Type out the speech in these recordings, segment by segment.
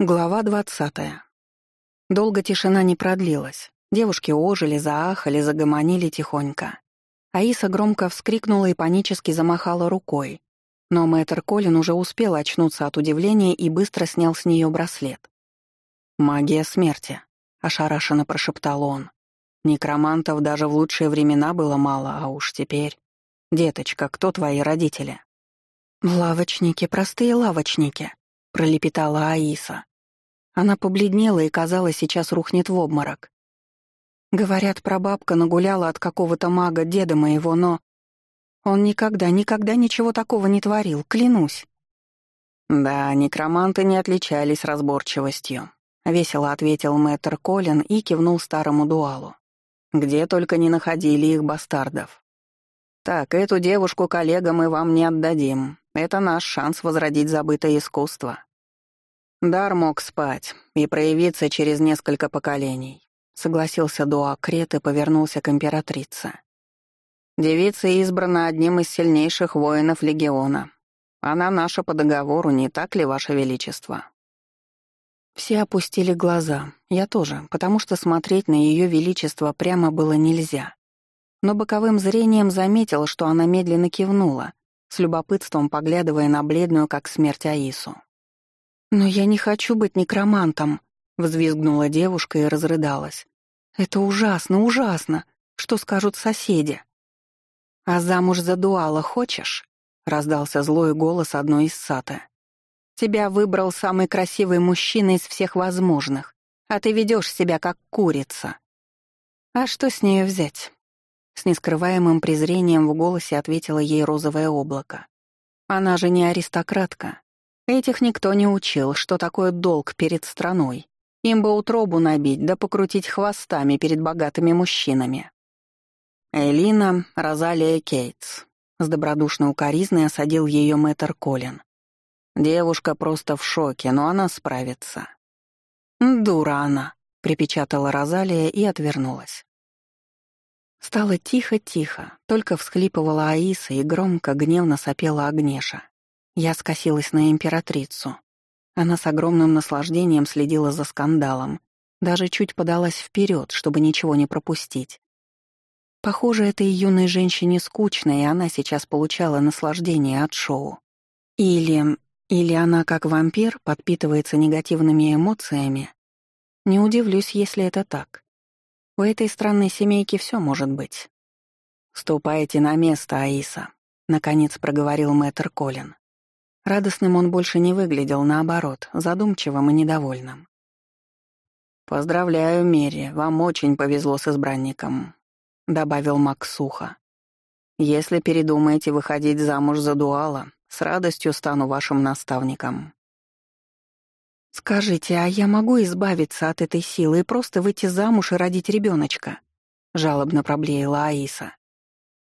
Глава двадцатая. Долго тишина не продлилась. Девушки ожили, заахали, загомонили тихонько. Аиса громко вскрикнула и панически замахала рукой. Но мэтр Колин уже успел очнуться от удивления и быстро снял с нее браслет. «Магия смерти», — ошарашенно прошептал он. «Некромантов даже в лучшие времена было мало, а уж теперь...» «Деточка, кто твои родители?» «Лавочники, простые лавочники», — пролепетала Аиса. Она побледнела и, казалось, сейчас рухнет в обморок. Говорят, прабабка нагуляла от какого-то мага деда моего, но... Он никогда, никогда ничего такого не творил, клянусь. Да, некроманты не отличались разборчивостью. Весело ответил мэтр Колин и кивнул старому дуалу. Где только не находили их бастардов. Так, эту девушку коллегам мы вам не отдадим. Это наш шанс возродить забытое искусство. Дар мог спать и проявиться через несколько поколений. Согласился Дуа Крет и повернулся к императрице. Девица избрана одним из сильнейших воинов легиона. Она наша по договору, не так ли, Ваше Величество? Все опустили глаза, я тоже, потому что смотреть на Ее Величество прямо было нельзя. Но боковым зрением заметил, что она медленно кивнула, с любопытством поглядывая на бледную, как смерть Аису. «Но я не хочу быть некромантом», — взвизгнула девушка и разрыдалась. «Это ужасно, ужасно! Что скажут соседи?» «А замуж за дуала хочешь?» — раздался злой голос одной из саты. «Тебя выбрал самый красивый мужчина из всех возможных, а ты ведешь себя как курица». «А что с нее взять?» С нескрываемым презрением в голосе ответила ей розовое облако. «Она же не аристократка, Этих никто не учил, что такое долг перед страной. Им бы утробу набить, да покрутить хвостами перед богатыми мужчинами. Элина Розалия Кейтс. С добродушной укоризной осадил ее мэтр Колин. Девушка просто в шоке, но она справится. «Дура она», — припечатала Розалия и отвернулась. Стало тихо-тихо, только всхлипывала Аиса и громко, гневно сопела Агнеша. Я скосилась на императрицу. Она с огромным наслаждением следила за скандалом, даже чуть подалась вперед, чтобы ничего не пропустить. Похоже, этой юной женщине скучно, и она сейчас получала наслаждение от шоу. Или... или она, как вампир, подпитывается негативными эмоциями. Не удивлюсь, если это так. У этой странной семейки все может быть. «Ступайте на место, Аиса», — наконец проговорил мэтр Колин. Радостным он больше не выглядел, наоборот, задумчивым и недовольным. «Поздравляю, Мерри, вам очень повезло с избранником», — добавил Макс сухо. «Если передумаете выходить замуж за дуала, с радостью стану вашим наставником». «Скажите, а я могу избавиться от этой силы и просто выйти замуж и родить ребеночка? жалобно проблеяла Аиса.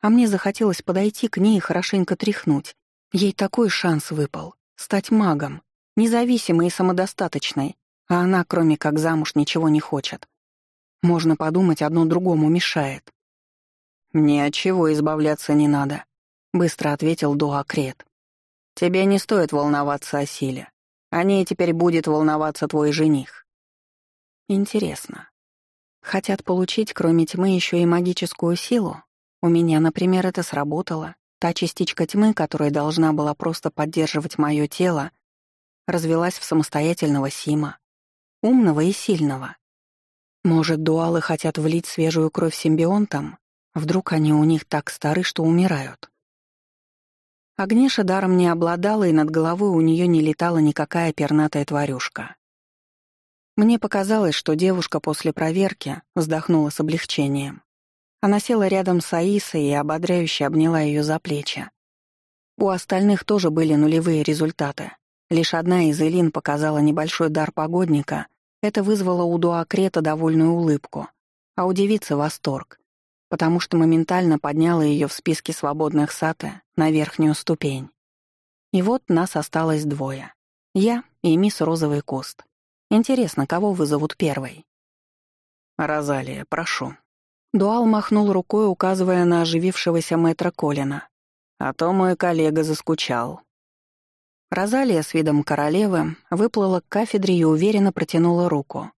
А мне захотелось подойти к ней и хорошенько тряхнуть, Ей такой шанс выпал — стать магом, независимой и самодостаточной, а она, кроме как замуж, ничего не хочет. Можно подумать, одно другому мешает. «Ни от чего избавляться не надо», — быстро ответил Дуакрет. «Тебе не стоит волноваться о силе. О ней теперь будет волноваться твой жених». «Интересно. Хотят получить, кроме тьмы, еще и магическую силу? У меня, например, это сработало. Та частичка тьмы, которая должна была просто поддерживать мое тело, развелась в самостоятельного Сима, умного и сильного. Может, дуалы хотят влить свежую кровь симбионтам? Вдруг они у них так стары, что умирают? Агнеша даром не обладала, и над головой у нее не летала никакая пернатая тварюшка. Мне показалось, что девушка после проверки вздохнула с облегчением. Она села рядом с Аисой и ободряюще обняла ее за плечи. У остальных тоже были нулевые результаты. Лишь одна из Элин показала небольшой дар погодника. Это вызвало у Дуакрета довольную улыбку, а у девицы — восторг, потому что моментально подняла ее в списке свободных саты на верхнюю ступень. И вот нас осталось двое. Я и мисс Розовый Куст. Интересно, кого вызовут первой? «Розалия, прошу», Дуал махнул рукой, указывая на оживившегося мэтра Колина. А то мой коллега заскучал. Розалия с видом королевы выплыла к кафедре и уверенно протянула руку.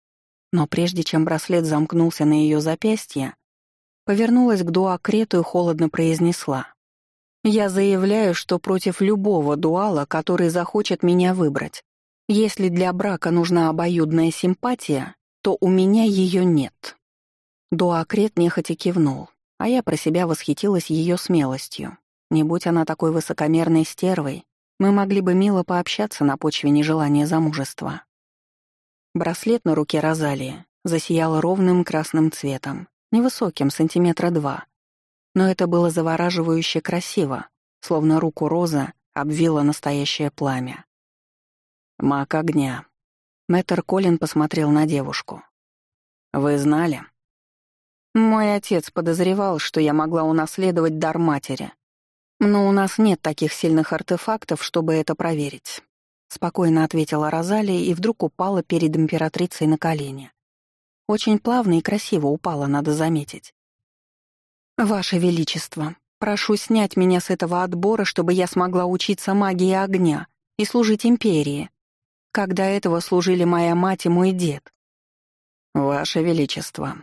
Но прежде чем браслет замкнулся на ее запястье, повернулась к дуакрету и холодно произнесла. «Я заявляю, что против любого дуала, который захочет меня выбрать. Если для брака нужна обоюдная симпатия, то у меня ее нет». Дуакрет нехотя кивнул, а я про себя восхитилась ее смелостью. Не будь она такой высокомерной стервой, мы могли бы мило пообщаться на почве нежелания замужества. Браслет на руке Розалии засиял ровным красным цветом, невысоким, сантиметра два. Но это было завораживающе красиво, словно руку роза обвило настоящее пламя. «Маг огня». Мэтр Колин посмотрел на девушку. «Вы знали?» «Мой отец подозревал, что я могла унаследовать дар матери. Но у нас нет таких сильных артефактов, чтобы это проверить», — спокойно ответила Розалия и вдруг упала перед императрицей на колени. Очень плавно и красиво упала, надо заметить. «Ваше Величество, прошу снять меня с этого отбора, чтобы я смогла учиться магии огня и служить империи, как до этого служили моя мать и мой дед». «Ваше Величество»,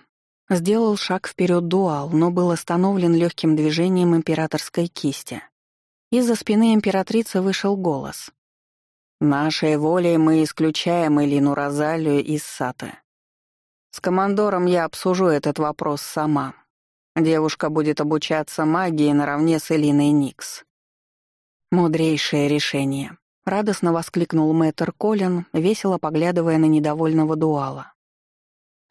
Сделал шаг вперед дуал, но был остановлен легким движением императорской кисти. Из-за спины императрицы вышел голос. «Нашей волей мы исключаем Элину Розалию из Саты. С командором я обсужу этот вопрос сама. Девушка будет обучаться магии наравне с Элиной Никс. Мудрейшее решение. Радостно воскликнул мэтр Колин, весело поглядывая на недовольного дуала.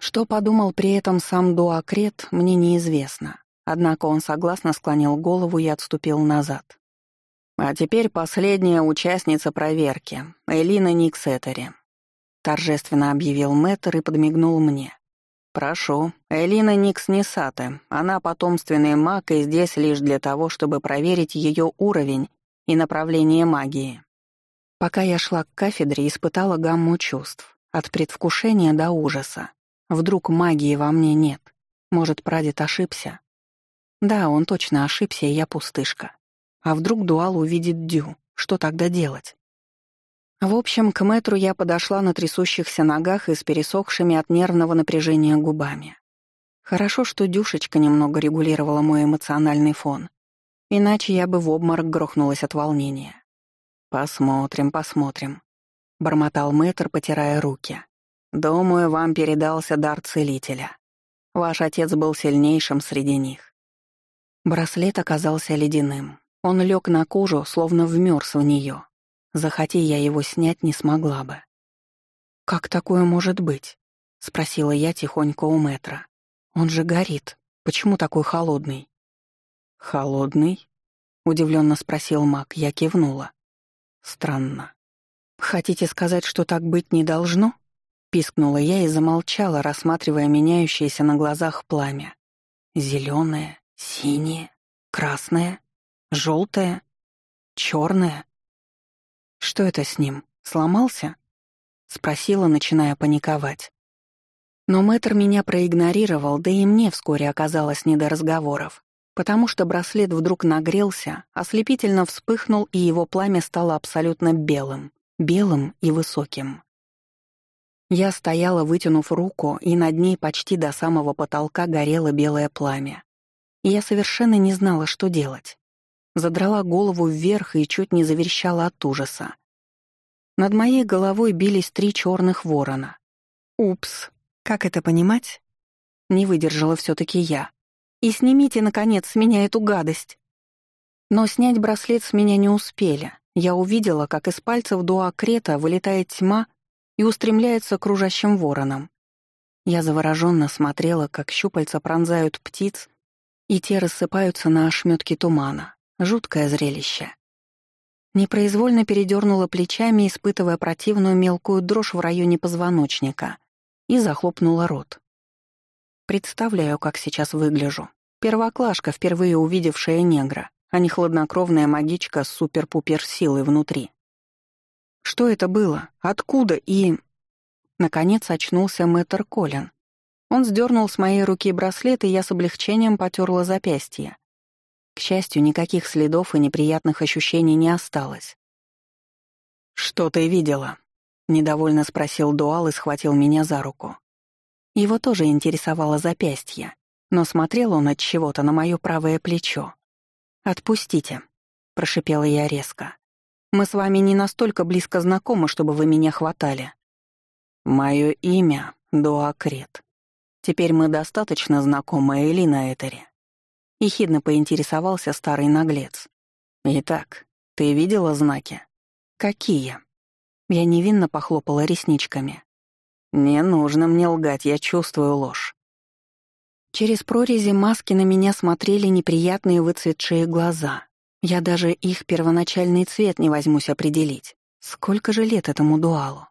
Что подумал при этом сам Дуакрет, мне неизвестно. Однако он согласно склонил голову и отступил назад. А теперь последняя участница проверки, Элина Никсетери. Торжественно объявил мэтр и подмигнул мне. «Прошу, Элина Никс Несате. Она потомственный маг и здесь лишь для того, чтобы проверить ее уровень и направление магии». Пока я шла к кафедре, испытала гамму чувств. От предвкушения до ужаса. Вдруг магии во мне нет. Может, прадед ошибся? Да, он точно ошибся, и я пустышка. А вдруг Дуал увидит Дю? Что тогда делать? В общем, к мэтру я подошла на трясущихся ногах и с пересохшими от нервного напряжения губами. Хорошо, что Дюшечка немного регулировала мой эмоциональный фон. Иначе я бы в обморок грохнулась от волнения. «Посмотрим, посмотрим», — бормотал мэтр, потирая руки. «Думаю, вам передался дар целителя. Ваш отец был сильнейшим среди них». Браслет оказался ледяным. Он лег на кожу, словно вмерз в нее. Захоти я его снять не смогла бы. «Как такое может быть?» — спросила я тихонько у Метра. «Он же горит. Почему такой холодный?» «Холодный?» — удивленно спросил маг. Я кивнула. «Странно. Хотите сказать, что так быть не должно?» Пискнула я и замолчала, рассматривая меняющееся на глазах пламя. Зеленое, синее, красное, желтое, черное. Что это с ним? Сломался? Спросила, начиная паниковать. Но мэтр меня проигнорировал, да и мне вскоре оказалось не до разговоров, потому что браслет вдруг нагрелся, ослепительно вспыхнул, и его пламя стало абсолютно белым, белым и высоким. Я стояла, вытянув руку, и над ней почти до самого потолка горело белое пламя. И я совершенно не знала, что делать задрала голову вверх и чуть не заверещала от ужаса. Над моей головой бились три черных ворона. «Упс, как это понимать?» Не выдержала все таки я. «И снимите, наконец, с меня эту гадость!» Но снять браслет с меня не успели. Я увидела, как из пальцев дуа Крета вылетает тьма и устремляется к кружащим воронам. Я завороженно смотрела, как щупальца пронзают птиц, и те рассыпаются на ошметки тумана. Жуткое зрелище. Непроизвольно передернула плечами, испытывая противную мелкую дрожь в районе позвоночника, и захлопнула рот. Представляю, как сейчас выгляжу. Первоклашка, впервые увидевшая негра, а не хладнокровная магичка с супер-пупер силой внутри. Что это было? Откуда и... Наконец очнулся мэтр Колин. Он сдернул с моей руки браслет, и я с облегчением потерла запястье. К счастью, никаких следов и неприятных ощущений не осталось. «Что ты видела?» — недовольно спросил Дуал и схватил меня за руку. Его тоже интересовало запястье, но смотрел он от чего-то на мое правое плечо. «Отпустите», — прошипела я резко. «Мы с вами не настолько близко знакомы, чтобы вы меня хватали». «Мое имя — Дуакрет. Теперь мы достаточно знакомы Элина Этери». Ехидно поинтересовался старый наглец. «Итак, ты видела знаки?» «Какие?» Я невинно похлопала ресничками. «Не нужно мне лгать, я чувствую ложь». Через прорези маски на меня смотрели неприятные выцветшие глаза. Я даже их первоначальный цвет не возьмусь определить. Сколько же лет этому дуалу?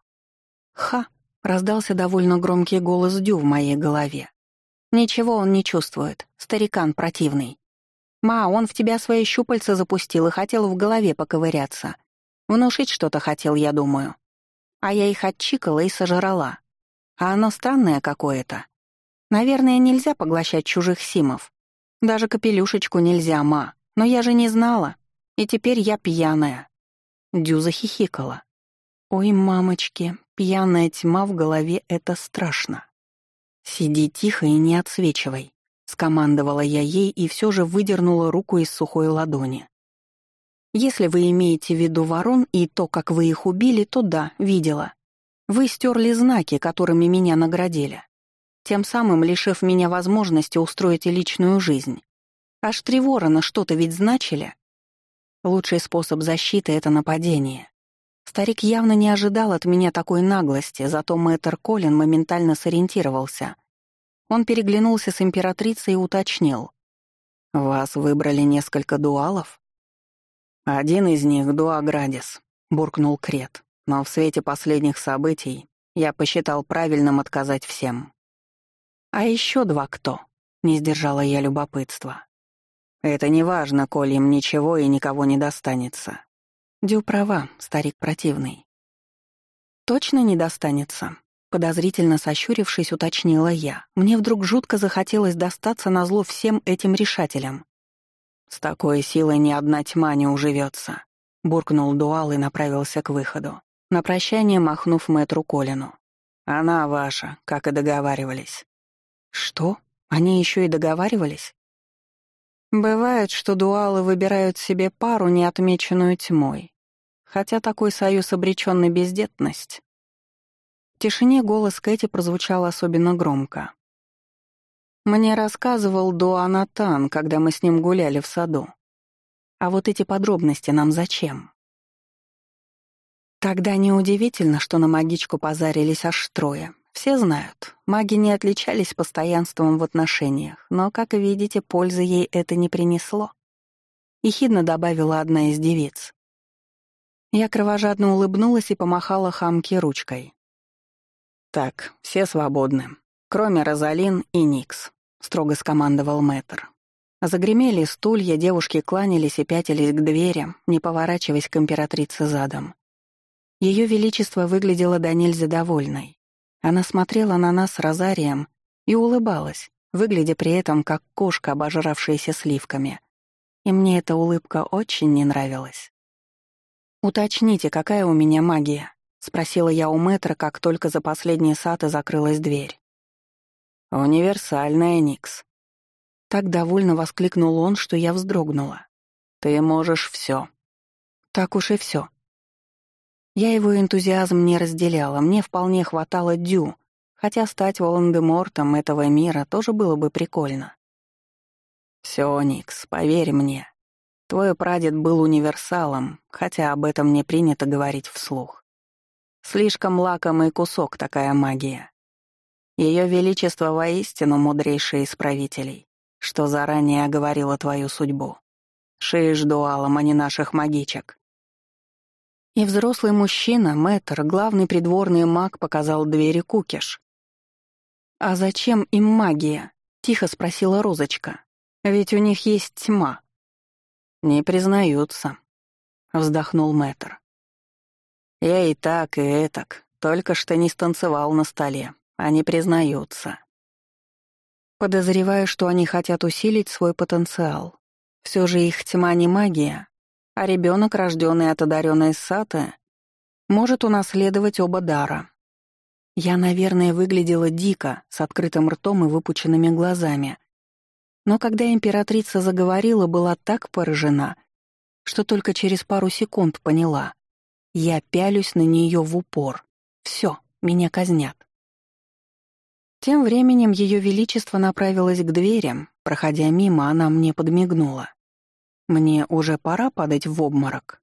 «Ха!» — раздался довольно громкий голос Дю в моей голове. «Ничего он не чувствует. Старикан противный. Ма, он в тебя свои щупальца запустил и хотел в голове поковыряться. Внушить что-то хотел, я думаю. А я их отчикала и сожрала. А оно странное какое-то. Наверное, нельзя поглощать чужих симов. Даже капелюшечку нельзя, ма. Но я же не знала. И теперь я пьяная. Дю захихикала. Ой, мамочки, пьяная тьма в голове — это страшно. Сиди тихо и не отсвечивай. Скомандовала я ей и все же выдернула руку из сухой ладони. Если вы имеете в виду ворон и то, как вы их убили, то да, видела. Вы стерли знаки, которыми меня наградили, тем самым лишив меня возможности устроить личную жизнь. Аж три ворона что-то ведь значили. Лучший способ защиты — это нападение. Старик явно не ожидал от меня такой наглости, зато мэтр Колин моментально сориентировался. Он переглянулся с императрицей и уточнил. «Вас выбрали несколько дуалов?» «Один из них — Дуаградис», — буркнул Крет. «Но в свете последних событий я посчитал правильным отказать всем». «А еще два кто?» — не сдержала я любопытства. «Это не важно, коль им ничего и никого не достанется». Дю права, старик противный. «Точно не достанется?» Подозрительно сощурившись, уточнила я. Мне вдруг жутко захотелось достаться на зло всем этим решателям. «С такой силой ни одна тьма не уживется», — буркнул Дуал и направился к выходу, на прощание махнув мэтру Колину. «Она ваша, как и договаривались». «Что? Они еще и договаривались?» «Бывает, что дуалы выбирают себе пару, не отмеченную тьмой, хотя такой союз обречен на бездетность». В тишине голос Кэти прозвучал особенно громко. Мне рассказывал Дуанатан, когда мы с ним гуляли в саду. А вот эти подробности нам зачем? Тогда неудивительно, что на магичку позарились аж трое. Все знают, маги не отличались постоянством в отношениях, но, как видите, пользы ей это не принесло. Ехидно добавила одна из девиц. Я кровожадно улыбнулась и помахала хамке ручкой. «Так, все свободны, кроме Розалин и Никс строго скомандовал мэтр. Загремели стулья, девушки кланялись и пятились к дверям, не поворачиваясь к императрице задом. Ее величество выглядело до нельзя довольной. Она смотрела на нас с розарием и улыбалась, выглядя при этом как кошка, обожравшаяся сливками. И мне эта улыбка очень не нравилась. «Уточните, какая у меня магия?» — спросила я у мэтра, как только за последней саты закрылась дверь. «Универсальная, Никс». Так довольно воскликнул он, что я вздрогнула. «Ты можешь все. «Так уж и все. Я его энтузиазм не разделяла, мне вполне хватало дю, хотя стать Волан-де-Мортом этого мира тоже было бы прикольно. Все, Никс, поверь мне. Твой прадед был универсалом, хотя об этом не принято говорить вслух. Слишком лакомый кусок такая магия. Ее Величество воистину мудрейшее из правителей, что заранее оговорило твою судьбу. Шеешь дуалом, а не наших магичек. И взрослый мужчина, мэтр, главный придворный маг, показал двери Кукиш. «А зачем им магия?» — тихо спросила Розочка. «Ведь у них есть тьма». «Не признаются», — вздохнул мэтр. «Я и так, и этак, только что не станцевал на столе, они признаются. Подозреваю, что они хотят усилить свой потенциал. Все же их тьма не магия, а ребенок, рожденный от одаренной Саты, может унаследовать оба дара. Я, наверное, выглядела дико, с открытым ртом и выпученными глазами. Но когда императрица заговорила, была так поражена, что только через пару секунд поняла. Я пялюсь на нее в упор. Все, меня казнят. Тем временем Ее Величество направилось к дверям. Проходя мимо, она мне подмигнула. Мне уже пора падать в обморок.